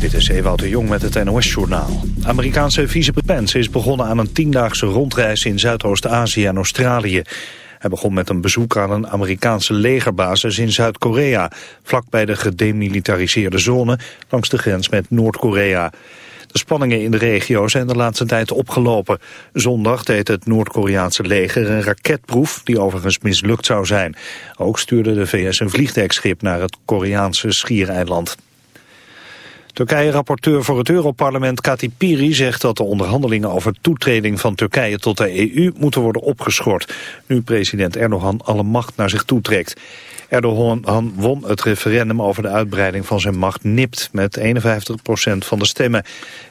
Dit is Ewout de Jong met het NOS-journaal. Amerikaanse vicepresident is begonnen aan een tiendaagse rondreis in Zuidoost-Azië en Australië. Hij begon met een bezoek aan een Amerikaanse legerbasis in Zuid-Korea... vlakbij de gedemilitariseerde zone langs de grens met Noord-Korea. De spanningen in de regio zijn de laatste tijd opgelopen. Zondag deed het Noord-Koreaanse leger een raketproef die overigens mislukt zou zijn. Ook stuurde de VS een vliegdekschip naar het Koreaanse schiereiland. Turkije-rapporteur voor het Europarlement Kati Piri zegt dat de onderhandelingen over toetreding van Turkije tot de EU moeten worden opgeschort, nu president Erdogan alle macht naar zich toetrekt. Erdogan won het referendum over de uitbreiding van zijn macht nipt met 51% van de stemmen.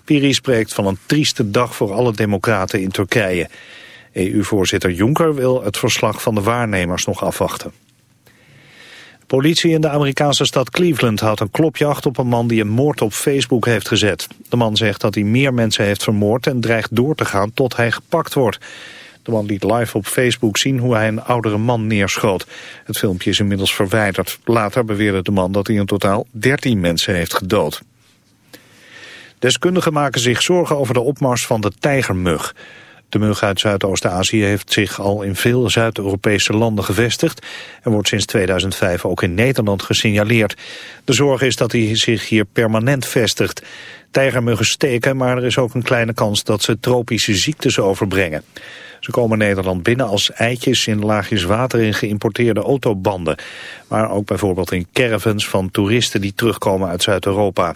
Piri spreekt van een trieste dag voor alle democraten in Turkije. EU-voorzitter Juncker wil het verslag van de waarnemers nog afwachten. Politie in de Amerikaanse stad Cleveland houdt een klopjacht op een man die een moord op Facebook heeft gezet. De man zegt dat hij meer mensen heeft vermoord en dreigt door te gaan tot hij gepakt wordt. De man liet live op Facebook zien hoe hij een oudere man neerschoot. Het filmpje is inmiddels verwijderd. Later beweerde de man dat hij in totaal 13 mensen heeft gedood. Deskundigen maken zich zorgen over de opmars van de tijgermug. De mug uit Zuidoost-Azië heeft zich al in veel Zuid-Europese landen gevestigd... en wordt sinds 2005 ook in Nederland gesignaleerd. De zorg is dat hij zich hier permanent vestigt. Tijgermuggen steken, maar er is ook een kleine kans dat ze tropische ziektes overbrengen. Ze komen Nederland binnen als eitjes in laagjes water in geïmporteerde autobanden. Maar ook bijvoorbeeld in caravans van toeristen die terugkomen uit Zuid-Europa.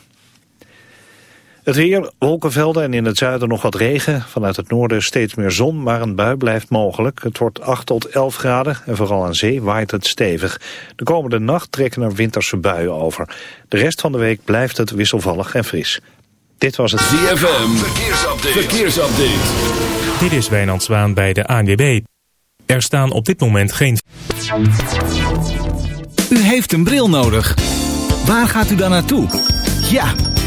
Het weer, wolkenvelden en in het zuiden nog wat regen. Vanuit het noorden steeds meer zon, maar een bui blijft mogelijk. Het wordt 8 tot 11 graden en vooral aan zee waait het stevig. De komende nacht trekken er winterse buien over. De rest van de week blijft het wisselvallig en fris. Dit was het ZFM, verkeersupdate. verkeersupdate. Dit is Wijnand Zwaan bij de ANWB. Er staan op dit moment geen... U heeft een bril nodig. Waar gaat u dan naartoe? Ja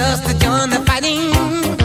just to join the fighting.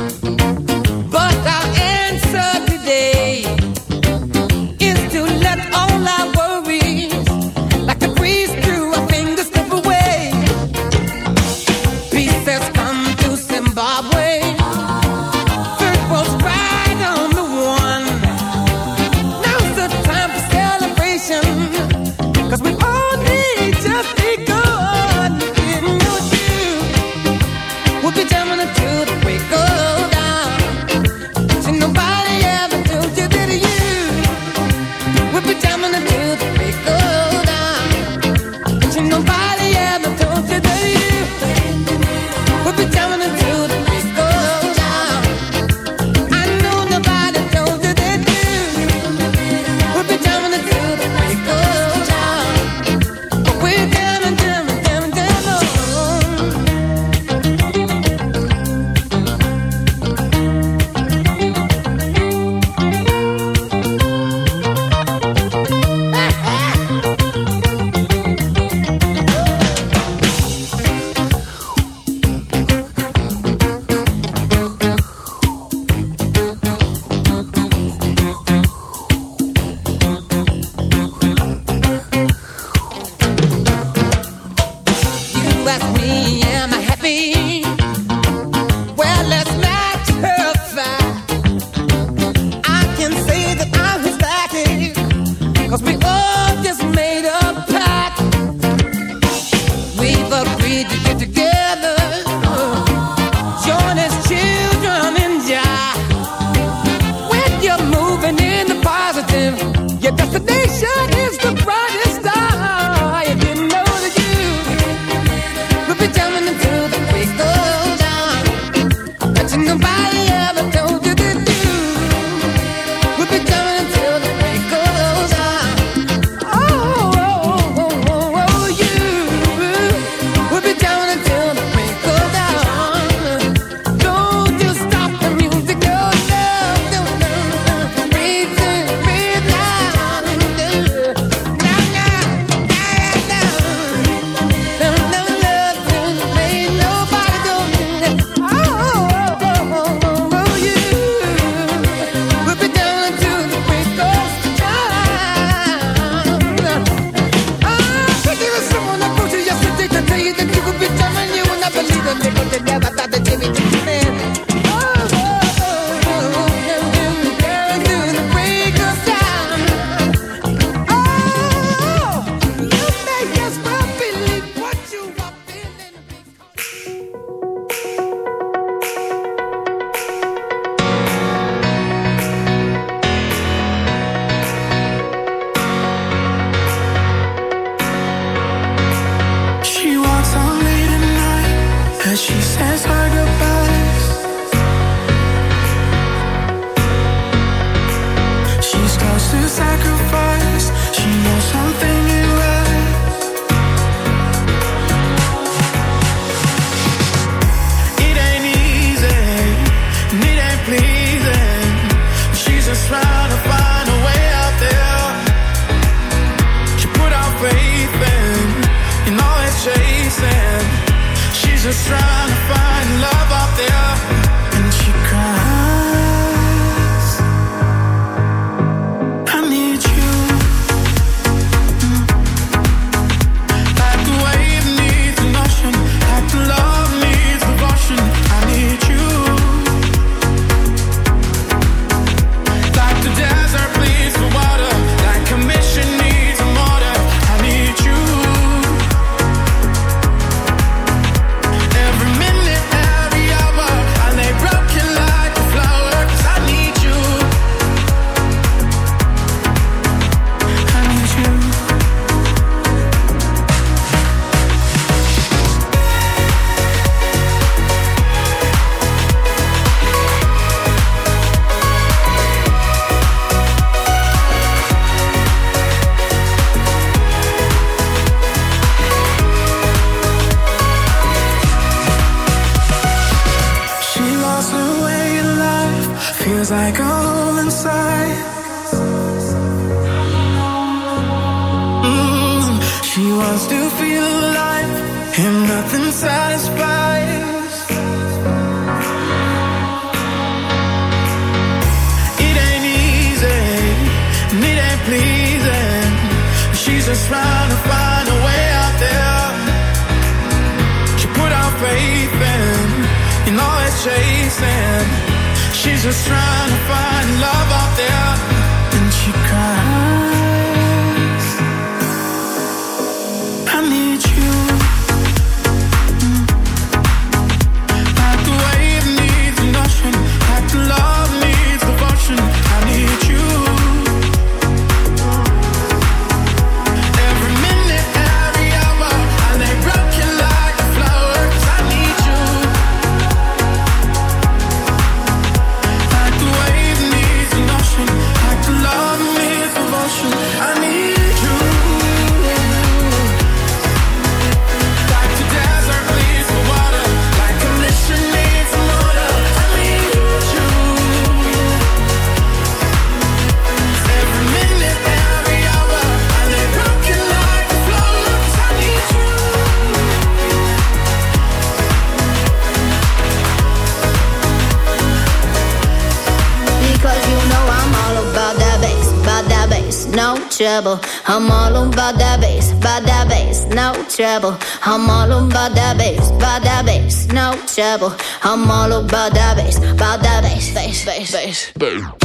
treble. I'm all on by that bass, by that bass, no treble. I'm all on by that bass, by that bass, no treble. I'm all on by that bass, by that bass, bass, bass, bass, bass.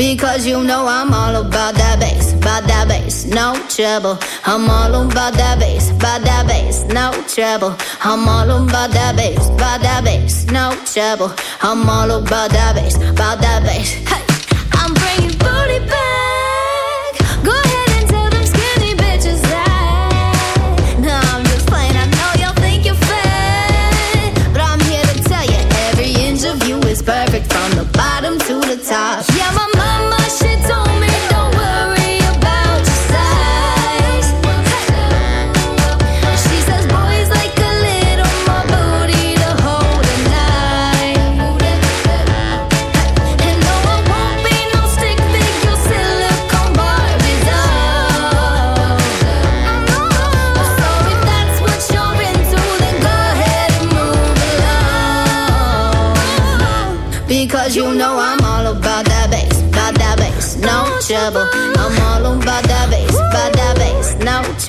Because you know I'm all about that bass, about that bass, no trouble. I'm all about that bass, about that bass, no trouble. I'm all about that bass, about that bass, no trouble. I'm all about that bass, about that bass. Hey, I'm bringing booty back. Go ahead. perfect from the bottom to the top.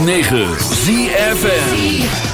106.9 ZFN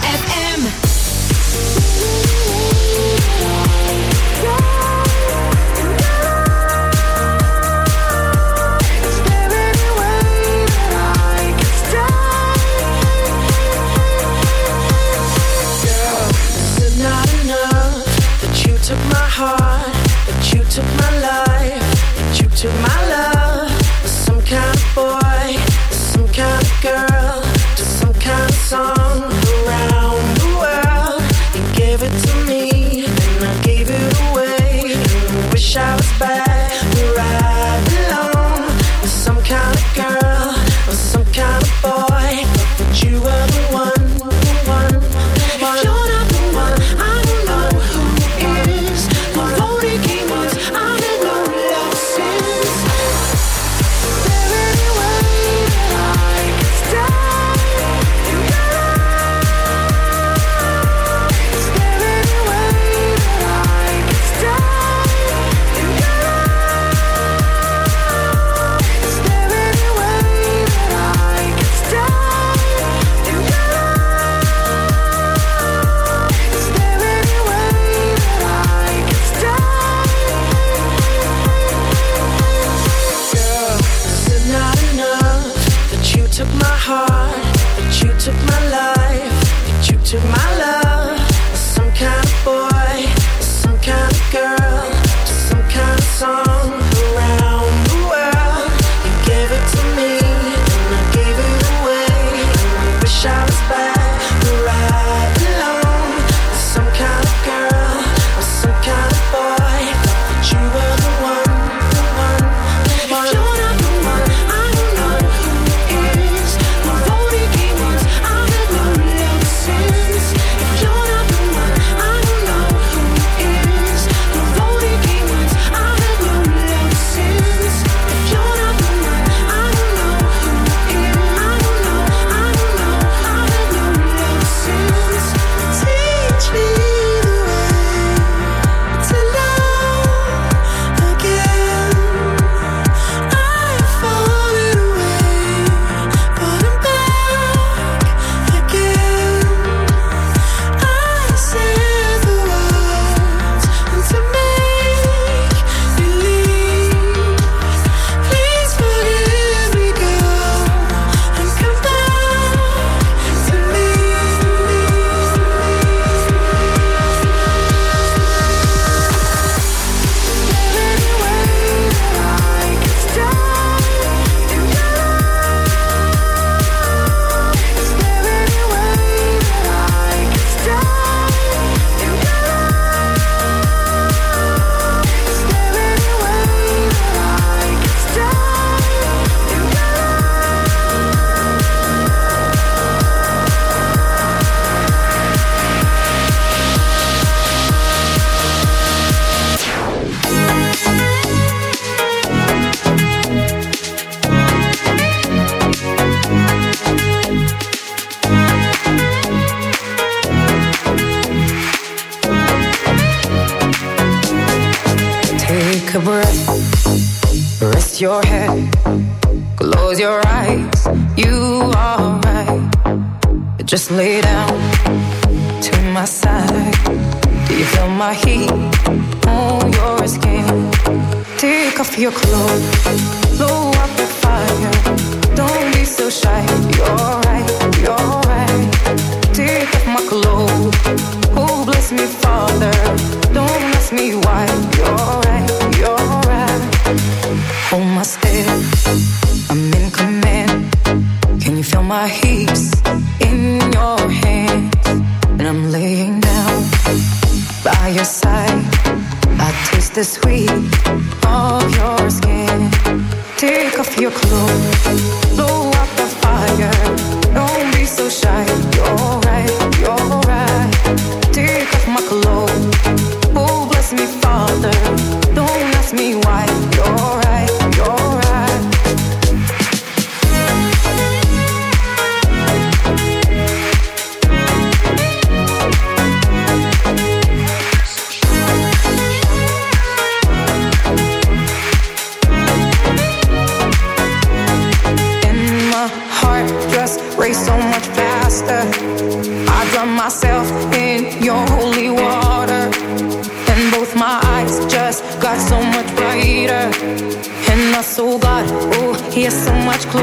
my heart, that you took my life, that you took my your clothes.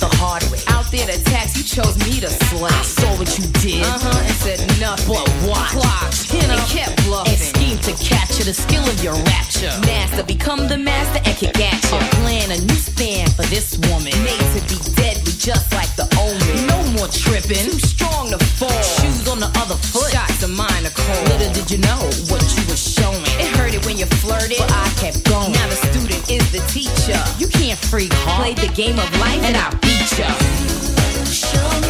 the hard way. Out there to tax, you chose me to slay. I saw what you did, uh-huh, and said nothing. But watch, clocked, and kept bluffing. And schemed to capture the skill of your rapture. Master, become the master and kick at you. A plan, a new span for this woman. Made to be deadly, just like the omen. No more tripping, too strong to fall. Shoes on the other foot, shots of mine are cold. Little did you know what you were showing. It hurted when you flirted, but I kept going. Now the student is the teacher. You freak hard. Play the game of life and I'll beat ya.